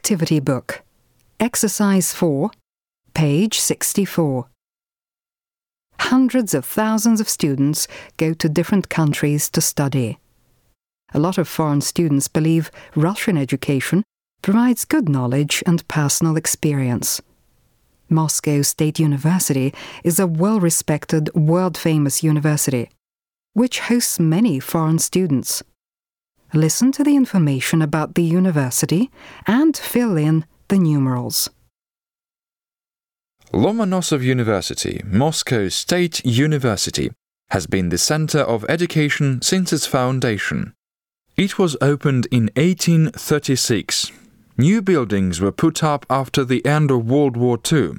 Activity Book, Exercise 4, page 64. Hundreds of thousands of students go to different countries to study. A lot of foreign students believe Russian education provides good knowledge and personal experience. Moscow State University is a well respected, world famous university, which hosts many foreign students. Listen to the information about the university and fill in the numerals. Lomonosov University, Moscow State University, has been the center of education since its foundation. It was opened in 1836. New buildings were put up after the end of World War II.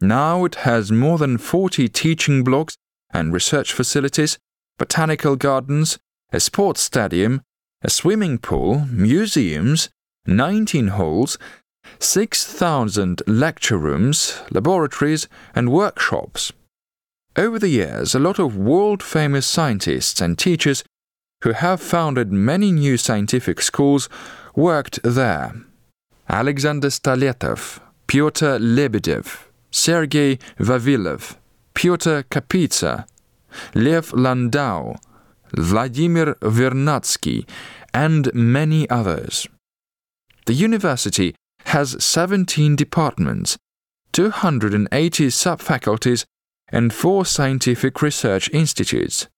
Now it has more than 40 teaching blocks and research facilities, botanical gardens, a sports stadium, a swimming pool, museums, 19 halls, 6,000 lecture rooms, laboratories, and workshops. Over the years, a lot of world famous scientists and teachers who have founded many new scientific schools worked there. Alexander Stoletov, Pyotr Lebedev, Sergei Vavilov, Pyotr Kapitsa, Lev Landau, Vladimir Vernadsky, and many others. The university has 17 departments, 280 subfaculties, and four scientific research institutes,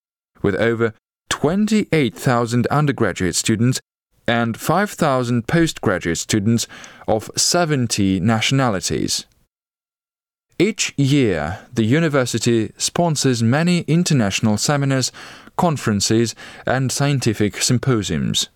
with over 28,000 undergraduate students and 5,000 postgraduate students of 70 nationalities. Each year, the university sponsors many international seminars, conferences, and scientific symposiums.